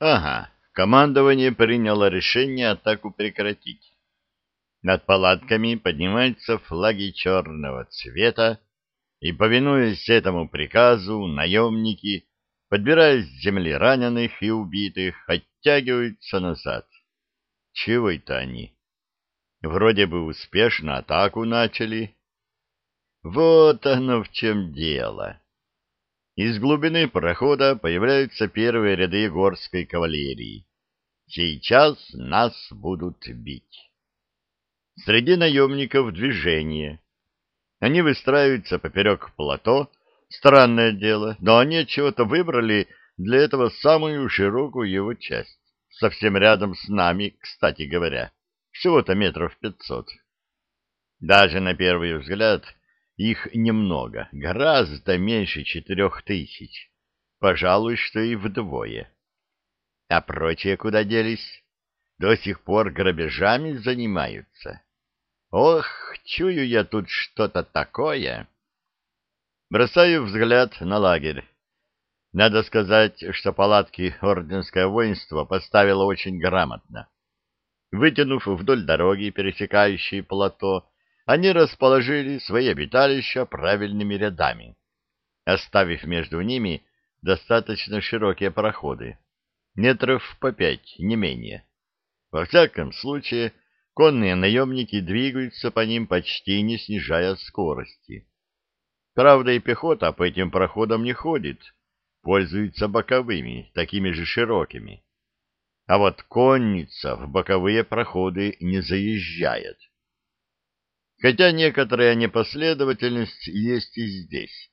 Ага, командование приняло решение атаку прекратить. Над палатками поднимаются флаги черного цвета, и, повинуясь этому приказу, наемники, подбирая с земли раненых и убитых, оттягиваются назад. Чего это они? Вроде бы успешно атаку начали. Вот оно в чем дело. Из глубины прохода появляются первые ряды горской кавалерии. Сейчас нас будут бить. Среди наемников движение. Они выстраиваются поперек плато. Странное дело, но они чего-то выбрали для этого самую широкую его часть. Совсем рядом с нами, кстати говоря. Всего-то метров пятьсот. Даже на первый взгляд их немного, гораздо меньше четырех тысяч. Пожалуй, что и вдвое. А прочие куда делись? До сих пор грабежами занимаются. Ох, чую я тут что-то такое. Бросаю взгляд на лагерь. Надо сказать, что палатки орденское воинство поставило очень грамотно. Вытянув вдоль дороги, пересекающей плато, они расположили свои обиталища правильными рядами, оставив между ними достаточно широкие проходы, метров по пять, не менее. Во всяком случае, конные наемники двигаются по ним почти не снижая скорости. Правда, и пехота по этим проходам не ходит, пользуется боковыми, такими же широкими. А вот конница в боковые проходы не заезжает хотя некоторая непоследовательность есть и здесь.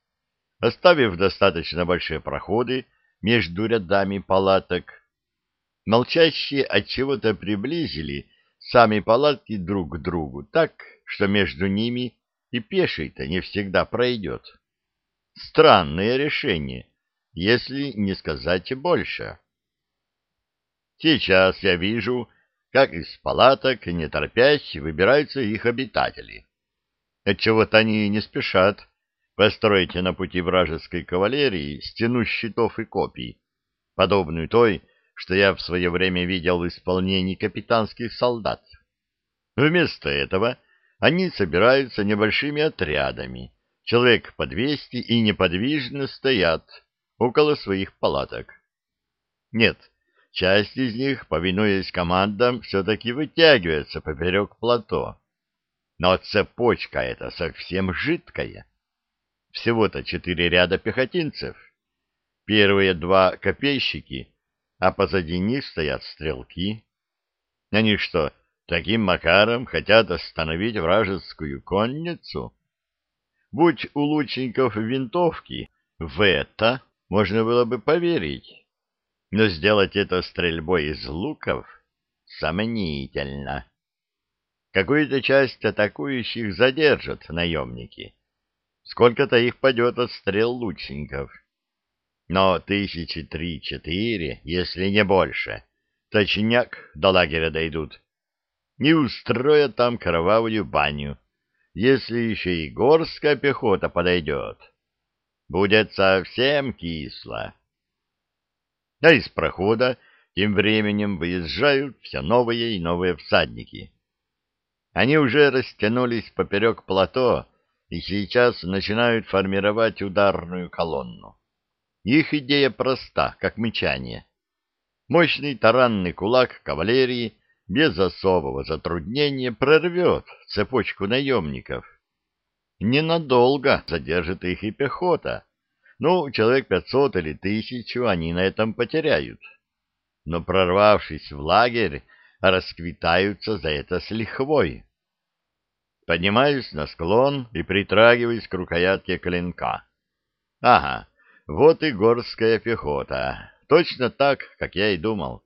Оставив достаточно большие проходы между рядами палаток, молчащие от чего-то приблизили сами палатки друг к другу так, что между ними и пеший-то не всегда пройдет. Странное решение, если не сказать больше. Сейчас я вижу, как из палаток, не торопясь, выбираются их обитатели. Отчего-то они не спешат построить на пути вражеской кавалерии стену щитов и копий, подобную той, что я в свое время видел в исполнении капитанских солдат. Вместо этого они собираются небольшими отрядами, человек по двести и неподвижно стоят около своих палаток. Нет, Часть из них, повинуясь командам, все-таки вытягивается поперек плато. Но цепочка эта совсем жидкая. Всего-то четыре ряда пехотинцев. Первые два — копейщики, а позади них стоят стрелки. Они что, таким макаром хотят остановить вражескую конницу? Будь у лучников винтовки, в это можно было бы поверить но сделать это стрельбой из луков сомнительно. Какую-то часть атакующих задержат наемники. Сколько-то их падет от стрел лучников. Но тысячи три-четыре, если не больше, точняк до лагеря дойдут. Не устроят там кровавую баню, если еще и горская пехота подойдет. Будет совсем кисло а из прохода тем временем выезжают все новые и новые всадники. Они уже растянулись поперек плато и сейчас начинают формировать ударную колонну. Их идея проста, как мычание. Мощный таранный кулак кавалерии без особого затруднения прорвет цепочку наемников. Ненадолго задержит их и пехота, ну, человек пятьсот или тысячу они на этом потеряют. Но, прорвавшись в лагерь, расквитаются за это с лихвой. Поднимаюсь на склон и притрагиваюсь к рукоятке клинка. Ага, вот и горская пехота. Точно так, как я и думал.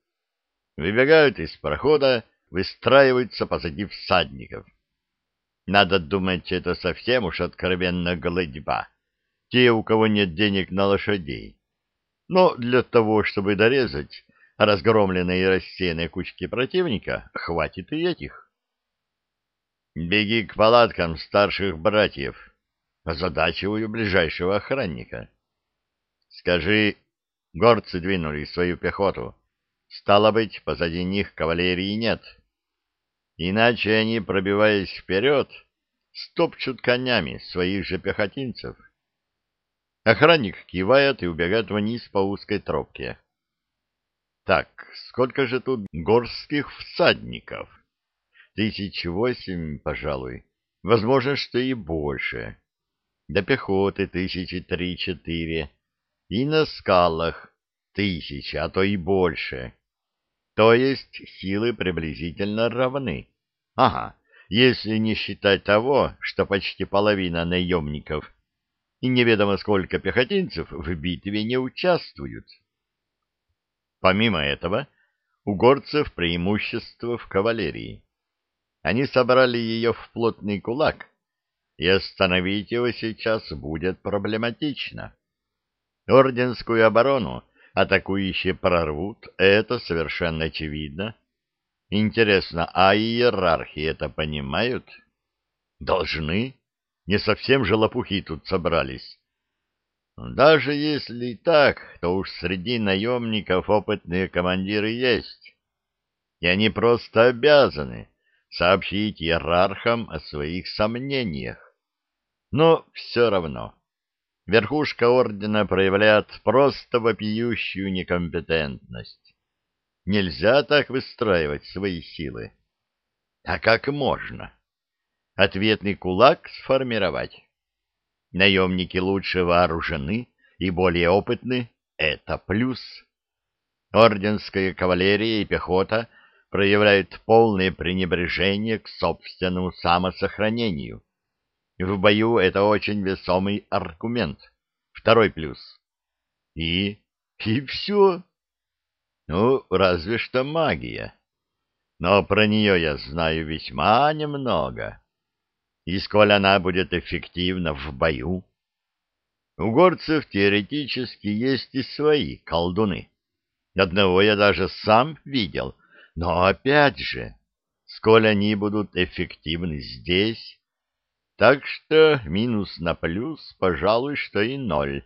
Выбегают из прохода, выстраиваются позади всадников. Надо думать, это совсем уж откровенно голодьба те, у кого нет денег на лошадей. Но для того, чтобы дорезать разгромленные и рассеянные кучки противника, хватит и этих. «Беги к палаткам старших братьев», — озадачиваю ближайшего охранника. «Скажи, горцы двинули свою пехоту, Стало быть, позади них кавалерии нет. Иначе они, пробиваясь вперед, стопчут конями своих же пехотинцев. Охранник кивает и убегает вниз по узкой тропке. Так, сколько же тут горских всадников? Тысяч восемь, пожалуй. Возможно, что и больше. До пехоты тысячи три-четыре. И на скалах тысячи, а то и больше. То есть силы приблизительно равны. Ага, если не считать того, что почти половина наемников и неведомо сколько пехотинцев в битве не участвуют. Помимо этого, у горцев преимущество в кавалерии. Они собрали ее в плотный кулак, и остановить его сейчас будет проблематично. Орденскую оборону атакующие прорвут, это совершенно очевидно. Интересно, а иерархи это понимают? Должны. Не совсем же лопухи тут собрались. Даже если и так, то уж среди наемников опытные командиры есть. И они просто обязаны сообщить иерархам о своих сомнениях. Но все равно верхушка ордена проявляет просто вопиющую некомпетентность. Нельзя так выстраивать свои силы. А как можно? Ответный кулак сформировать. Наемники лучше вооружены и более опытны — это плюс. Орденская кавалерия и пехота проявляют полное пренебрежение к собственному самосохранению в бою это очень весомый аргумент. Второй плюс. И... и все. Ну, разве что магия. Но про нее я знаю весьма немного. И сколь она будет эффективна в бою. У горцев теоретически есть и свои колдуны. Одного я даже сам видел. Но опять же, сколь они будут эффективны здесь, так что минус на плюс, пожалуй, что и ноль.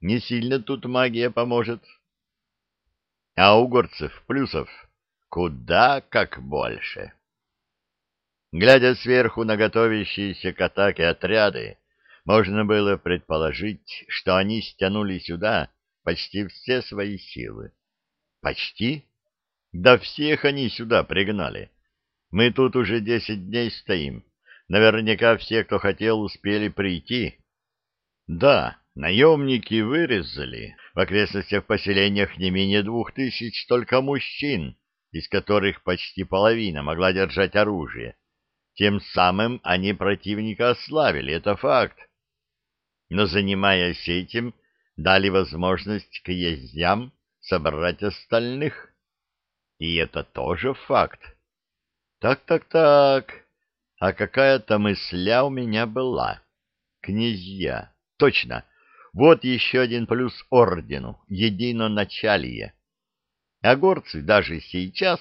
Не сильно тут магия поможет. А у горцев плюсов куда как больше. Глядя сверху на готовящиеся к атаке отряды, можно было предположить, что они стянули сюда почти все свои силы. Почти? Да всех они сюда пригнали. Мы тут уже десять дней стоим Наверняка все, кто хотел, успели прийти. Да, наемники вырезали в окрестностях поселениях не менее двух тысяч только мужчин, из которых почти половина могла держать оружие. Тем самым они противника ославили, это факт. Но, занимаясь этим, дали возможность князьям собрать остальных. И это тоже факт. Так-так-так, а какая-то мысля у меня была. Князья. Точно. Вот еще один плюс ордену. Единоначалие. А горцы даже сейчас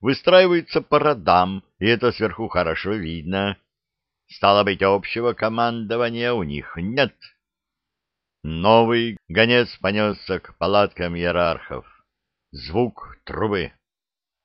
выстраиваются по родам, и это сверху хорошо видно. Стало быть, общего командования у них нет. Новый гонец понесся к палаткам иерархов. Звук трубы.